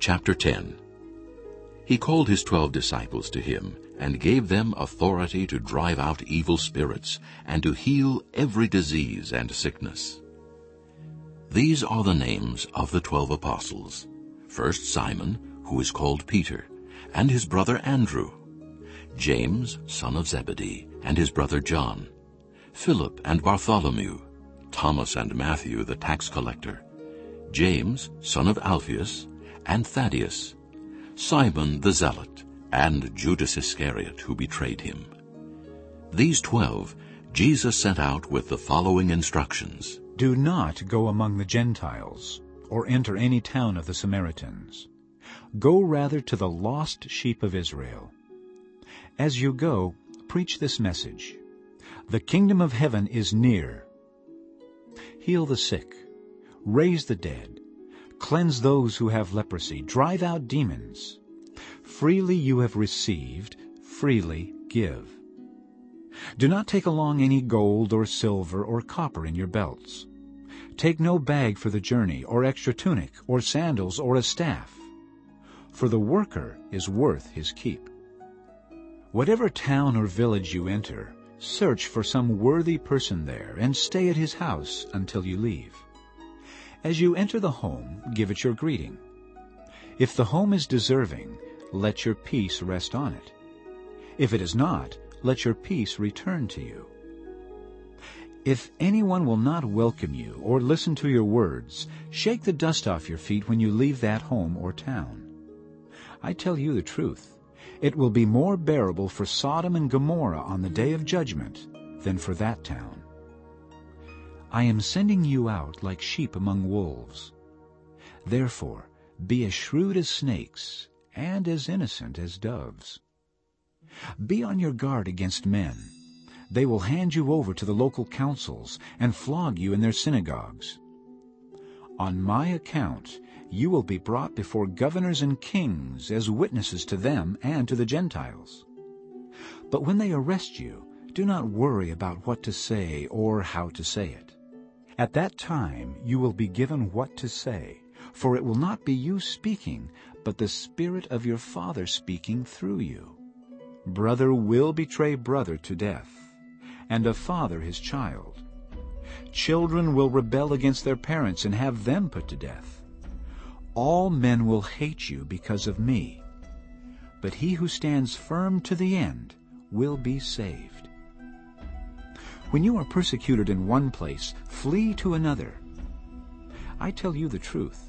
Chapter 10 He called his twelve disciples to him, and gave them authority to drive out evil spirits, and to heal every disease and sickness. These are the names of the twelve apostles. First Simon, who is called Peter, and his brother Andrew, James, son of Zebedee, and his brother John, Philip and Bartholomew, Thomas and Matthew the tax collector, James, son of Alphaeus, and Thaddeus, Simon the Zealot, and Judas Iscariot, who betrayed him. These twelve Jesus sent out with the following instructions. Do not go among the Gentiles, or enter any town of the Samaritans. Go rather to the lost sheep of Israel. As you go, preach this message. The kingdom of heaven is near. Heal the sick, raise the dead, cleanse those who have leprosy, drive out demons. Freely you have received, freely give. Do not take along any gold or silver or copper in your belts. Take no bag for the journey, or extra tunic, or sandals, or a staff. For the worker is worth his keep. Whatever town or village you enter, search for some worthy person there, and stay at his house until you leave. As you enter the home, give it your greeting. If the home is deserving, let your peace rest on it. If it is not, let your peace return to you. If anyone will not welcome you or listen to your words, shake the dust off your feet when you leave that home or town. I tell you the truth, it will be more bearable for Sodom and Gomorrah on the day of judgment than for that town. I am sending you out like sheep among wolves. Therefore, be as shrewd as snakes and as innocent as doves. Be on your guard against men. They will hand you over to the local councils and flog you in their synagogues. On my account, you will be brought before governors and kings as witnesses to them and to the Gentiles. But when they arrest you, do not worry about what to say or how to say it. At that time you will be given what to say, for it will not be you speaking, but the Spirit of your Father speaking through you. Brother will betray brother to death, and a father his child. Children will rebel against their parents and have them put to death. All men will hate you because of me, but he who stands firm to the end will be saved. When you are persecuted in one place, flee to another. I tell you the truth.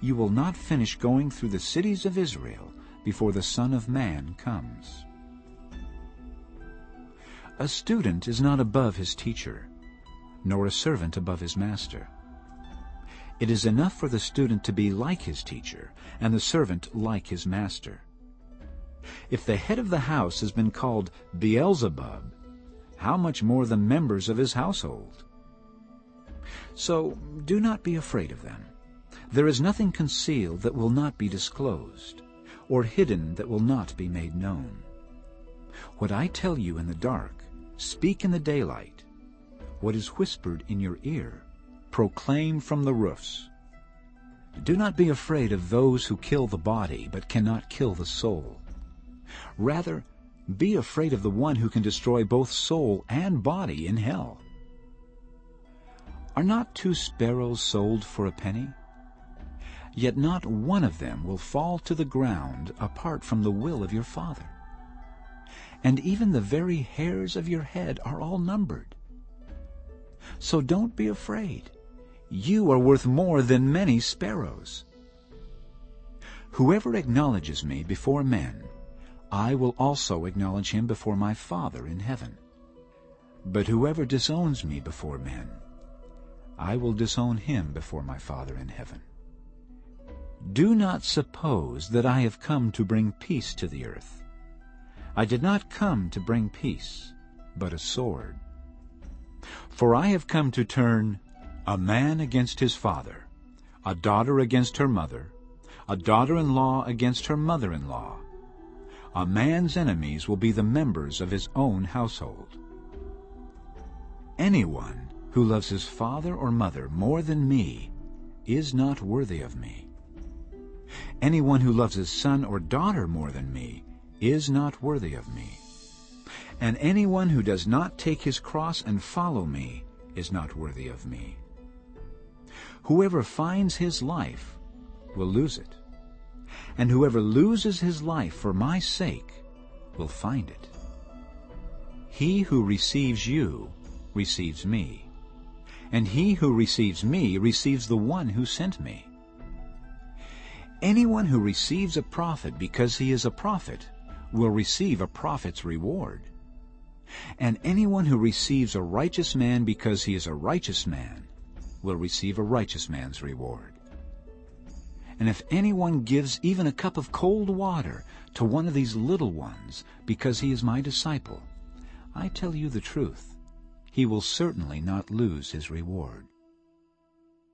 You will not finish going through the cities of Israel before the Son of Man comes. A student is not above his teacher, nor a servant above his master. It is enough for the student to be like his teacher, and the servant like his master. If the head of the house has been called Beelzebub, how much more the members of his household? So do not be afraid of them. There is nothing concealed that will not be disclosed, or hidden that will not be made known. What I tell you in the dark, speak in the daylight. What is whispered in your ear, proclaim from the roofs. Do not be afraid of those who kill the body, but cannot kill the soul. Rather, be afraid of the one who can destroy both soul and body in hell. Are not two sparrows sold for a penny? Yet not one of them will fall to the ground apart from the will of your Father. And even the very hairs of your head are all numbered. So don't be afraid. You are worth more than many sparrows. Whoever acknowledges me before men, I will also acknowledge him before my Father in heaven. But whoever disowns me before men, I will disown him before my Father in heaven. Do not suppose that I have come to bring peace to the earth. I did not come to bring peace, but a sword. For I have come to turn a man against his father, a daughter against her mother, a daughter-in-law against her mother-in-law, a man's enemies will be the members of his own household. Anyone who loves his father or mother more than me is not worthy of me. Anyone who loves his son or daughter more than me is not worthy of me. And anyone who does not take his cross and follow me is not worthy of me. Whoever finds his life will lose it, and whoever loses his life for my sake will find it. He who receives you receives me, and he who receives me receives the one who sent me. Anyone who receives a prophet because he is a prophet will receive a prophet's reward. And anyone who receives a righteous man because he is a righteous man will receive a righteous man's reward. And if anyone gives even a cup of cold water to one of these little ones because he is my disciple, I tell you the truth, he will certainly not lose his reward.